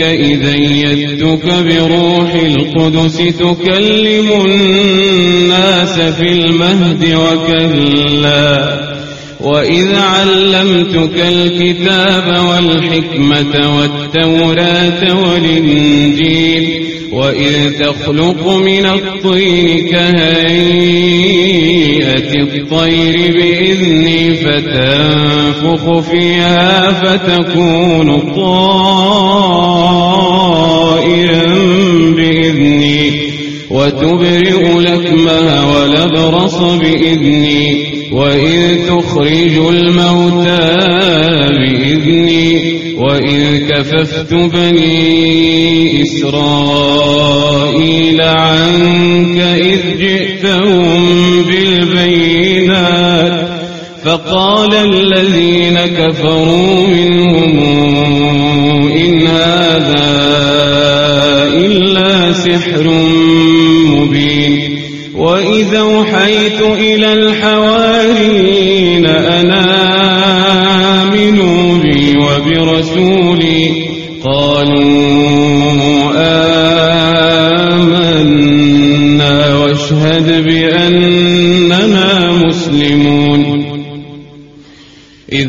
والدتك إذ أيدتك بروح القدس تكلم الناس في المهد وكلا وإذ علمتك الكتاب والحكمة والتوراة والإنجيل وإذ تخلق من الطين كهيئة الطير بإذني فتنفخ فيها فتكون طائرا بإذني وتبرئ لكمها ولبرص بإذني وإذ تخرج الموتى بإذني وإذ كففت بني إسرائيل عنك إذ فقال الذين كفروا منهم إن هذا إلا سحر مبين وإذا أوحيت إلى الحواريين أن آمنوا بي وبرسولي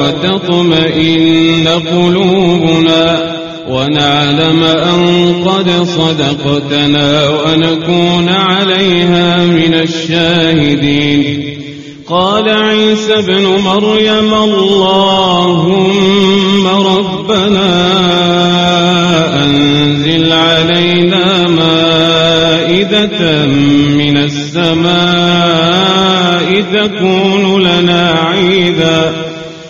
وتطمئن قلوبنا ونعلم أن قد صدقتنا ونكون عليها من الشاهدين. قال عيسى ابن مريم اللهم ربنا أنزل علينا مائدة من السماء تكون لنا عيدا.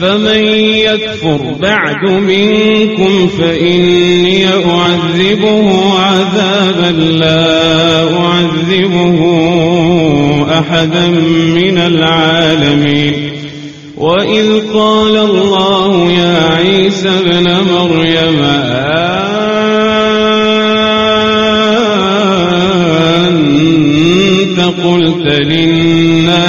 فمن يكفر بعد منكم فإني أعذبه عذابا لا أعذبه أحدا من العالمين. وإذ قال الله يا عيسى ابن مريم أنت قلت للناس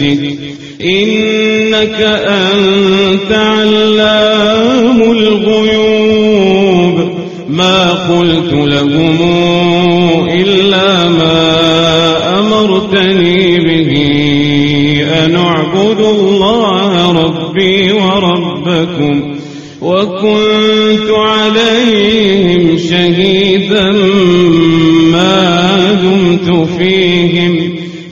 إنك إنك أنت علام الغيوب. ما قلت لهم إلا ما أمرتني به أن اعبدوا الله ربي وربكم وكنت عليهم شهيدا ما دمت فيهم.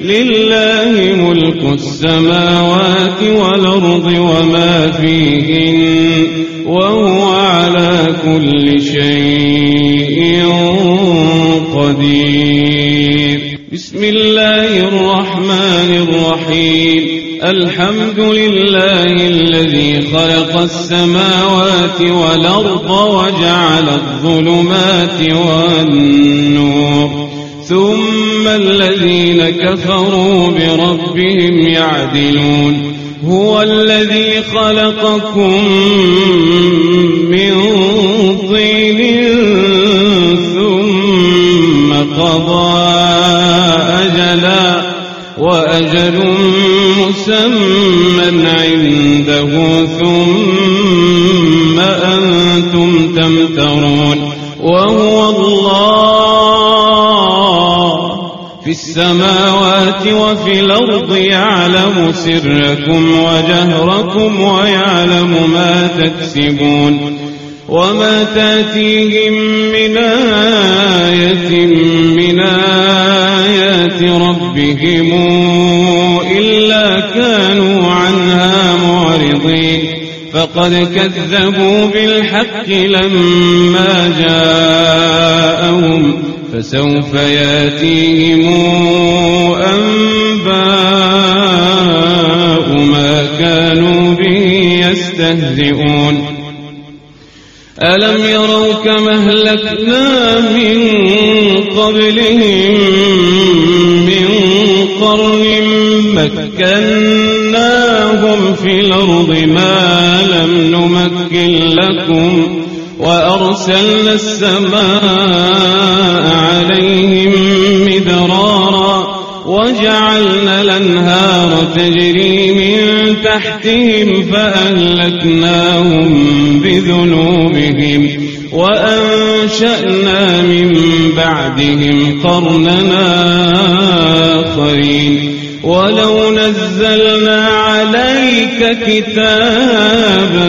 لله ملك السماوات والأرض وما فيهن وهو على كل شيء قدير. بسم الله الرحمن الرحيم. الحمد لله الذي خلق السماوات والأرض وجعل الظلمات والنور كفروا بربهم يعدلون. هو الذي خلقكم من طين ثم قضى أجلا وأجل مسمى عنده ثم أنتم تمترون. وهو الله في السماوات وفي الأرض يعلم سركم وجهركم ويعلم ما تكسبون وما تأتيهم من آية من آيات ربهم إلا كانوا عنها معرضين فقد كذبوا بالحق لما جاءهم فسوف ياتيهم أنباء ما كانوا به يستهزئون. ألم يروا كما أهلكنا من قبلهم من قرن مكناهم في الأرض ما لم نمكن لكم وأرسلنا السماء عليهم مدرارا وجعلنا الأنهار تجري من تحتهم فأهلكناهم بذنوبهم وأنشأنا من بعدهم قرننا آخرين ولو نزلنا عليك كتابا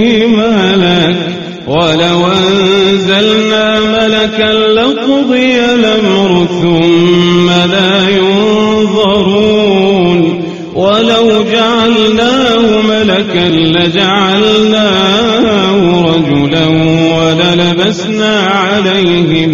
ملكا لقضي الأمر ثم لا ينظرون. ولو جعلناه ملكا لجعلناه رجلا وللبسنا عليهم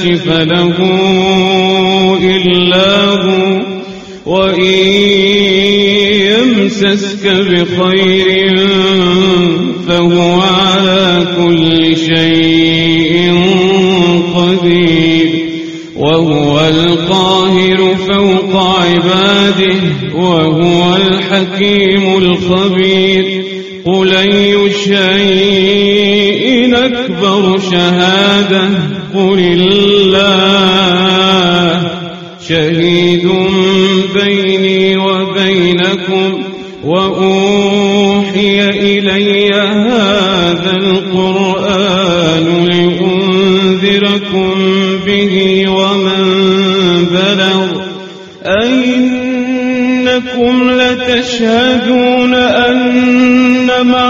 كاشف له إلا هو وإن يمسسك بخير فهو على كل شيء قدير وهو القاهر فوق عباده وهو الحكيم الخبير. قل أي شيء أكبر شهادة؟ قل شهيد بيني وبينكم وأوحي إلي هذا القرآن لأنذركم به ومن بلغ أئنكم لتشهدون أن مع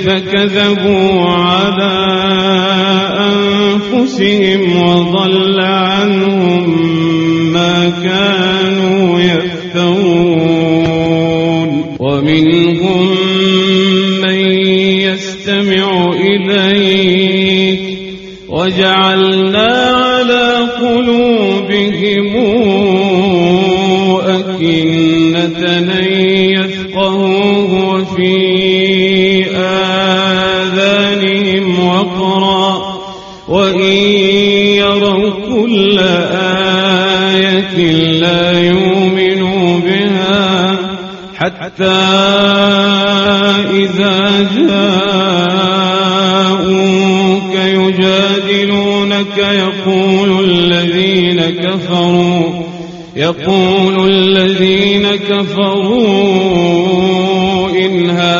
كيف كذبوا على أنفسهم وضل عنهم ما كانوا يفترون. ومنهم من يستمع إليك. وجعلنا على قلوبهم أكنة وقرا وإن يروا كل آية لا يؤمنوا بها حتى إذا جاءوك يجادلونك يقول الذين كفروا يقول الذين كفروا إن هذا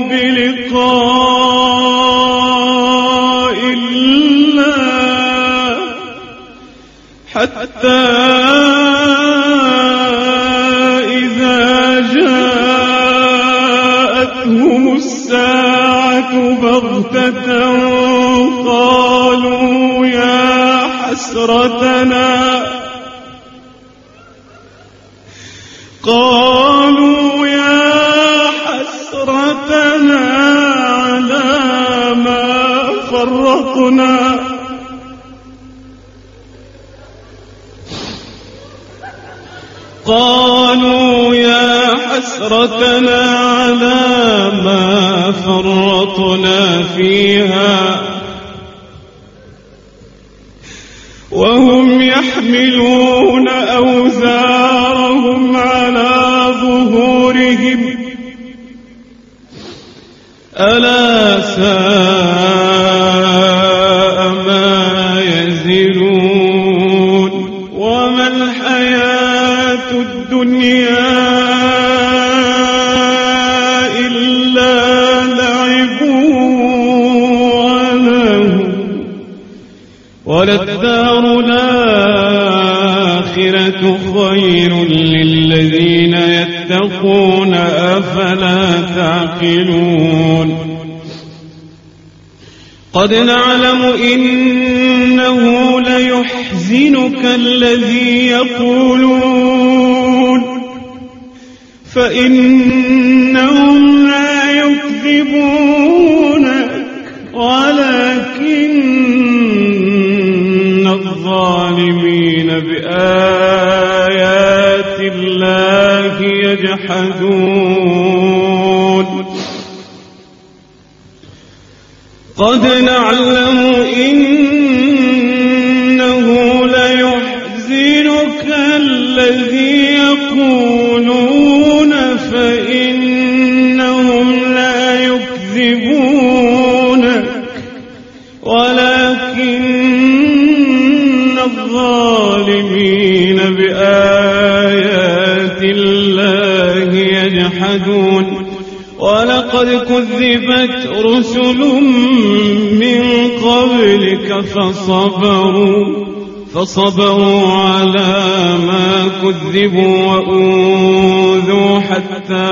بلقاء الله حتى إذا جاءتهم الساعة بغتة قالوا يا حسرتنا فرطنا قالوا يا حسرتنا على ما فرطنا فيها. قد نعلم إنه ليحزنك الذي يقولون. فإنهم قبلك فصبروا فصبروا على ما كذبوا وأوذوا حتى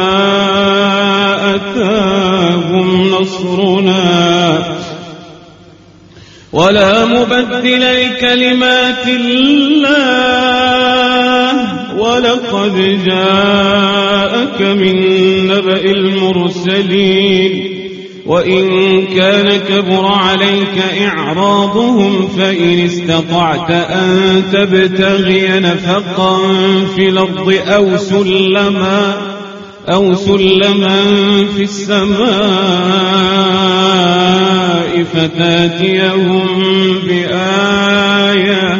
أتاهم نصرنا. ولا مبدل لكلمات الله. ولقد جاءك من نبأ المرسلين. وإن كان كبر عليك إعراضهم فإن استطعت أن تبتغي نفقا في الأرض أو سلما أو سلما في السماء فتاتيهم بآية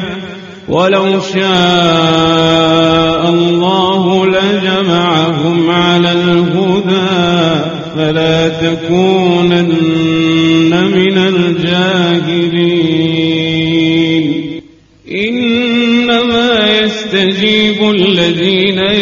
ولو شاء الله لجمعهم على الهدى فلا تكونن من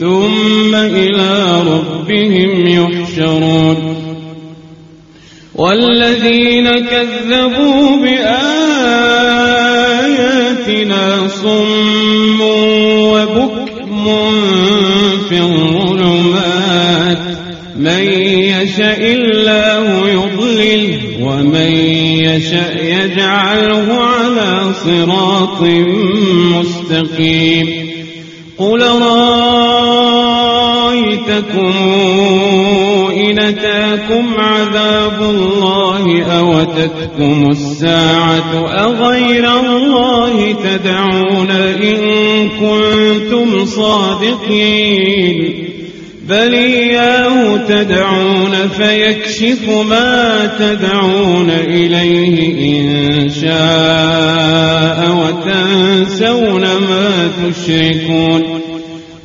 ثم إلى ربهم يحشرون. والذين كذبوا بآياتنا صم وبكم في الظلمات. من يشاء الله يضلل ومن يشاء يجعله على صراط مستقيم. قل رأيتكم إن أتاكم عذاب الله أو أتتكم الساعة أغير الله تدعون إن كنتم صادقين بل إياه تدعون فيكشف ما تدعون إليه إن شاء وتنسون ما تشركون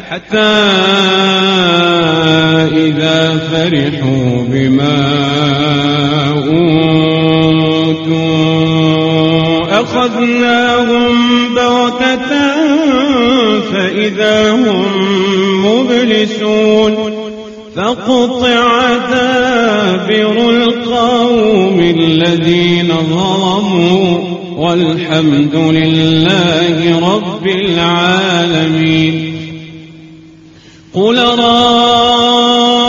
حتى إذا فرحوا بما أوتوا. أخذناهم بغتة فإذا هم مبلسون. فقطع دابر القوم الذين ظلموا. والحمد لله رب العالمين. قل رأيتم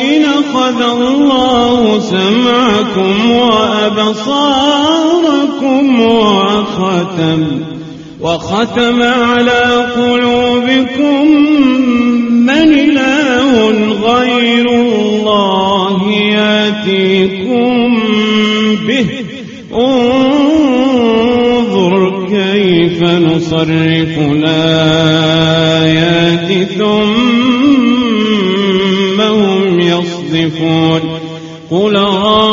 إن أخذ الله سمعكم وأبصاركم وختم وختم على قلوبكم من إله غير الله ياتيكم به نصرف الآيات ثم هم يصدفون. قل رأيتكم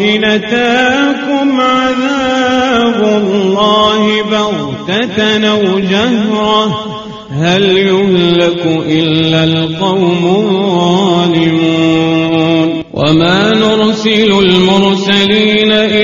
إن أتاكم عذاب الله بغتة أو جهرة هل يهلك إلا القوم الظالمون؟ وما نرسل المرسلين إلا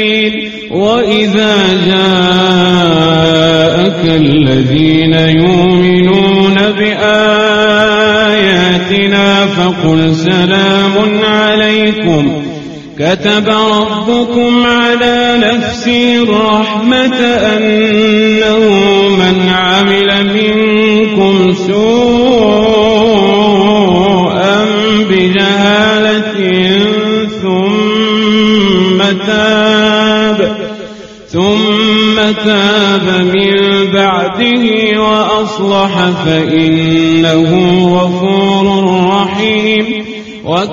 كتب ربكم على نفسه الرحمة أنه من عمل منكم سوءا بجهالة ثم تاب ثم تاب من بعده وأصلح فإنه غفور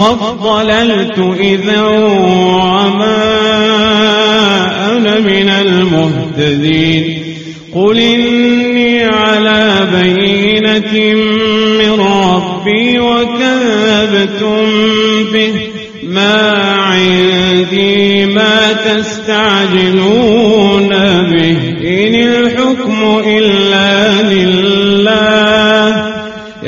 فقد ضللت إذا وما أنا من المهتدين. قل إني على بينة من ربي وكذبتم به. ما عندي ما تستعجلون به. إن الحكم إلا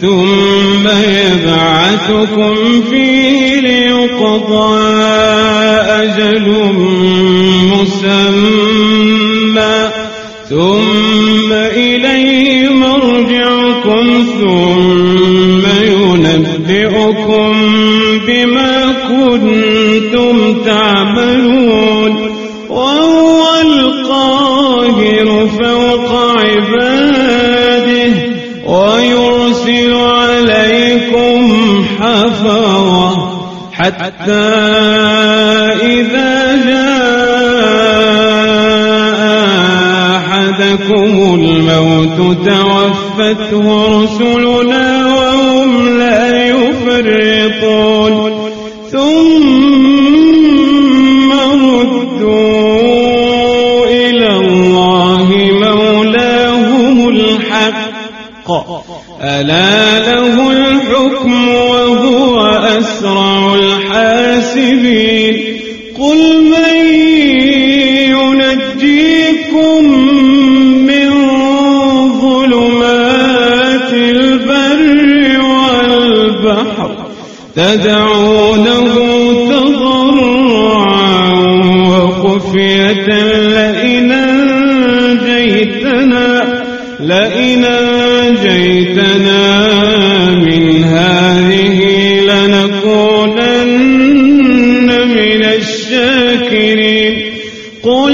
ثم يبعثكم فيه ليقضى أجل مسمى. ثم إليه مرجعكم ثم ينبئكم حتى إذا جاء أحدكم الموت توفته رسلنا وهم لا يفرطون. تدعونه تضرعا وخفية لئن أنجيتنا لئن أنجيتنا من هذه لنكونن من الشاكرين. قل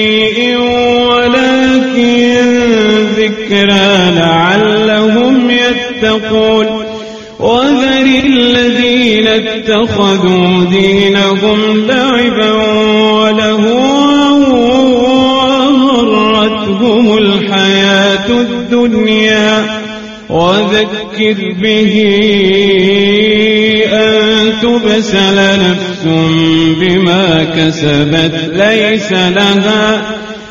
ذكرى لعلهم يتقون وذر الذين اتخذوا دينهم لعبا ولهوا وغرتهم الحياة الدنيا وذكر به أن تبسل نفس بما كسبت ليس لها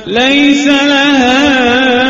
ليس لها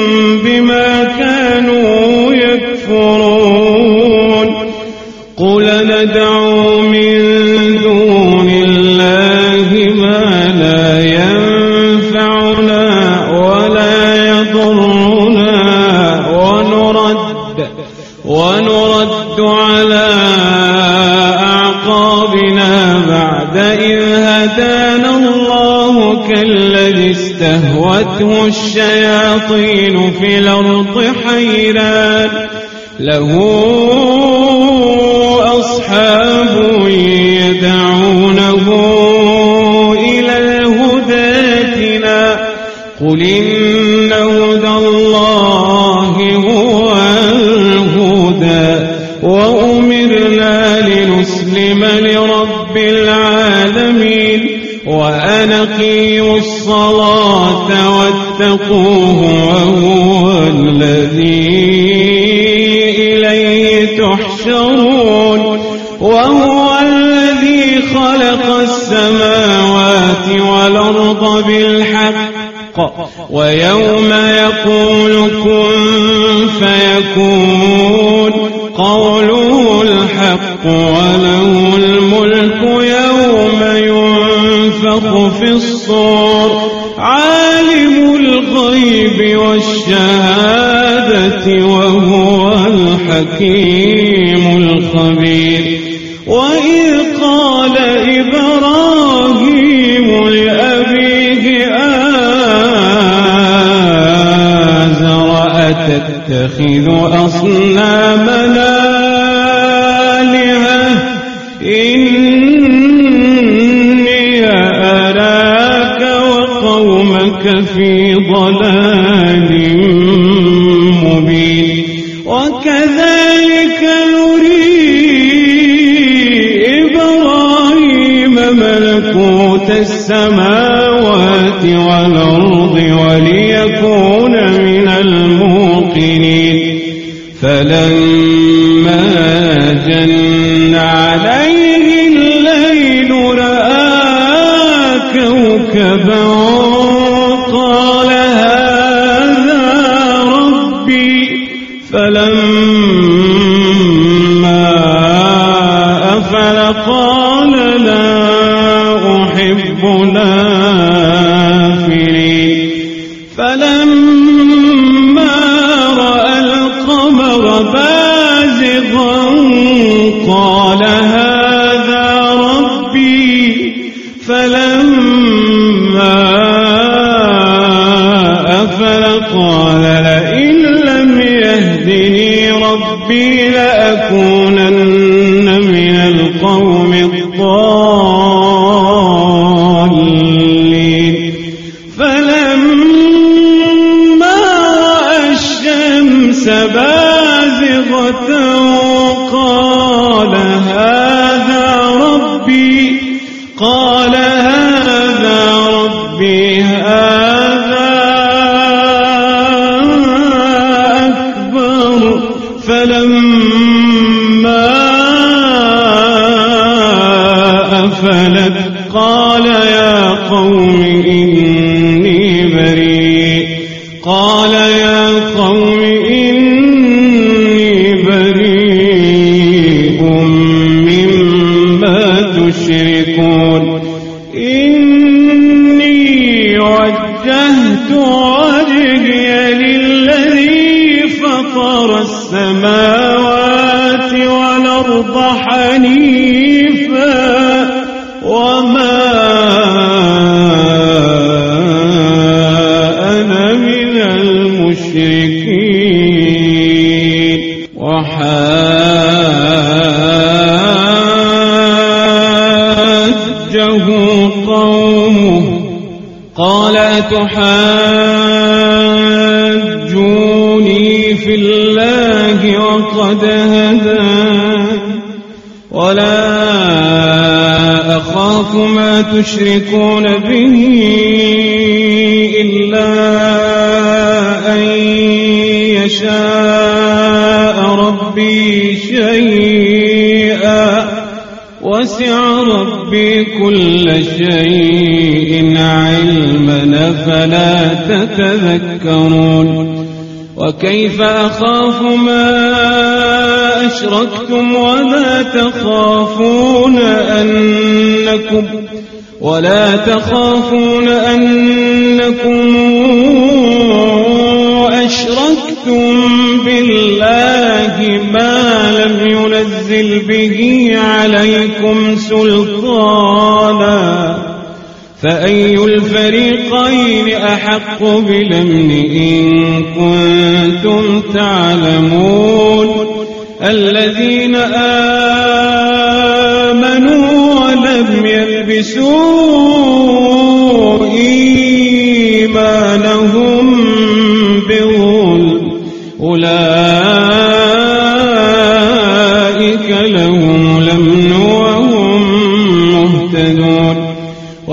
قل ندعو من أتتخذ أصنامنا الشمس بازغة قال وسع ربي كل شيء علما فلا تتذكرون وكيف أخاف ما أشركتم ولا تخافون أنكم ولا تخافون أنكم أشركتم بالله ما لم ينزل به عليكم سلطانا. فأي الفريقين أحق بلمن إن كنتم تعلمون؟ الذين آمنوا ولم يلبسوا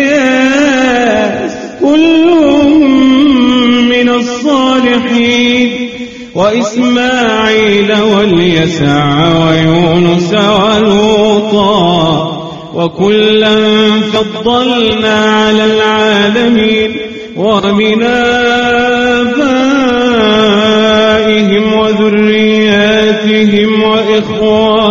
وإلياس كل من الصالحين وإسماعيل واليسع ويونس ولوطا وكلا فضلنا على العالمين ومن آبائهم وذرياتهم وإخوانهم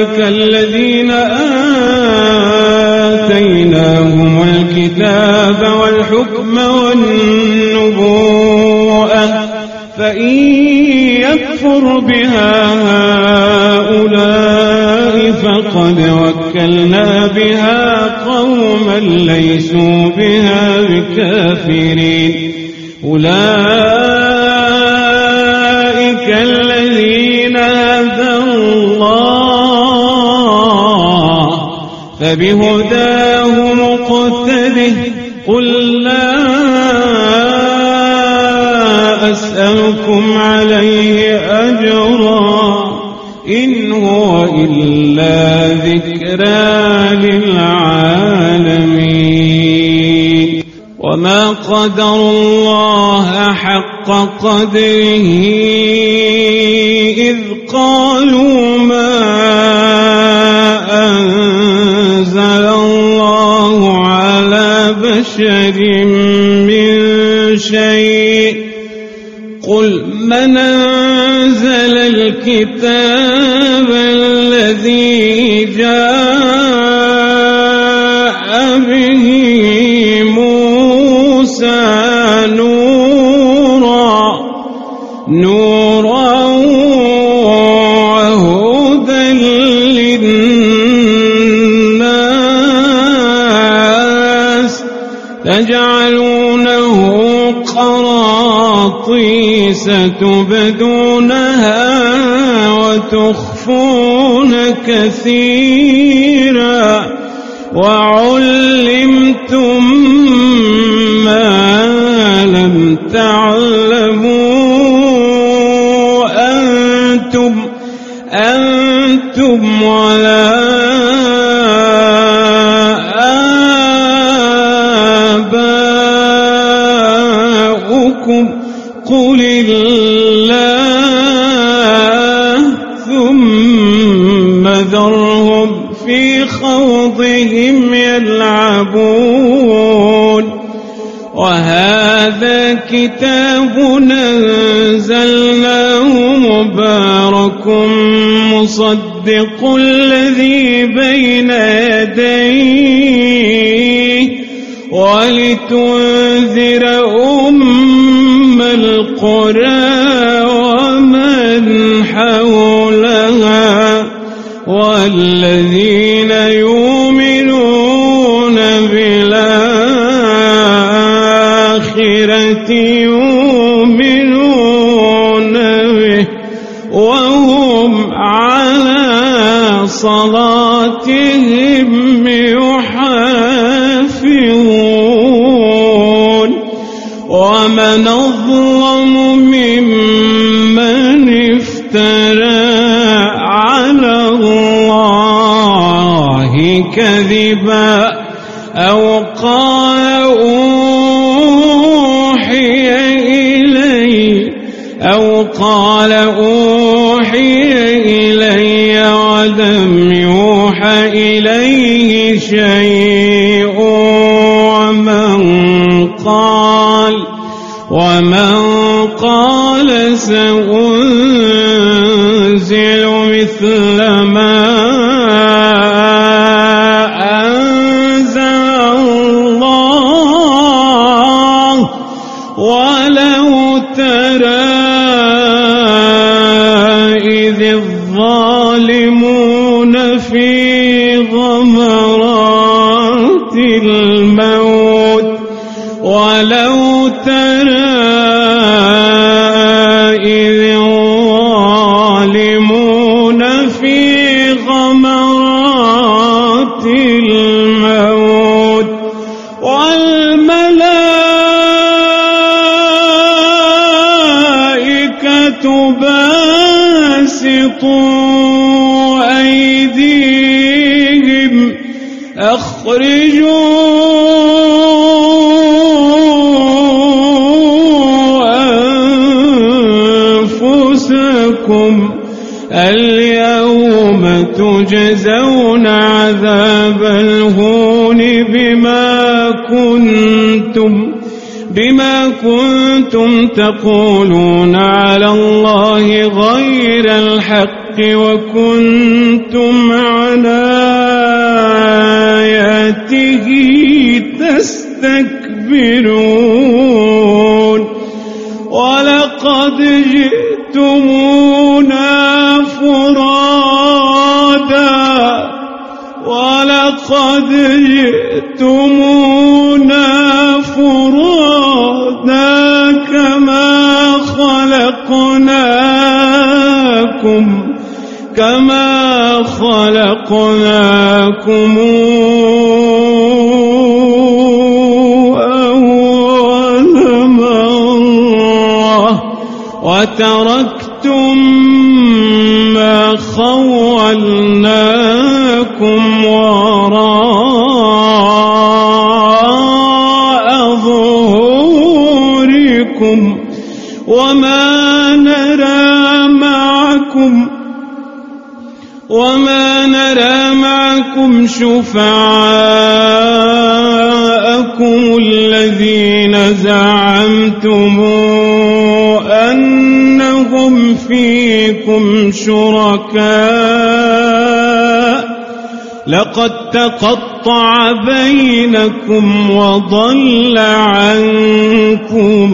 أولئك الذين آتيناهم الكتاب والحكم والنبوءة فإن يكفر بها هؤلاء فقد وكلنا بها قوما ليسوا بها بكافرين. أولئك الذين فبهداه مقتده قل لا أسألكم عليه أجرا إن هو إلا ذكرى للعالمين. وما قدر الله حق قدره إذ قالوا ما بشر من شيء. قل من أنزل الكتاب الذي جاء ستبدونها وتخفون كثيرا وعلمتم ما لم تعلموا أنتم أنتم ولا كتاب أنزلناه مبارك مصدق قال وكنتم عالمين لقد تقطع بينكم وضل عنكم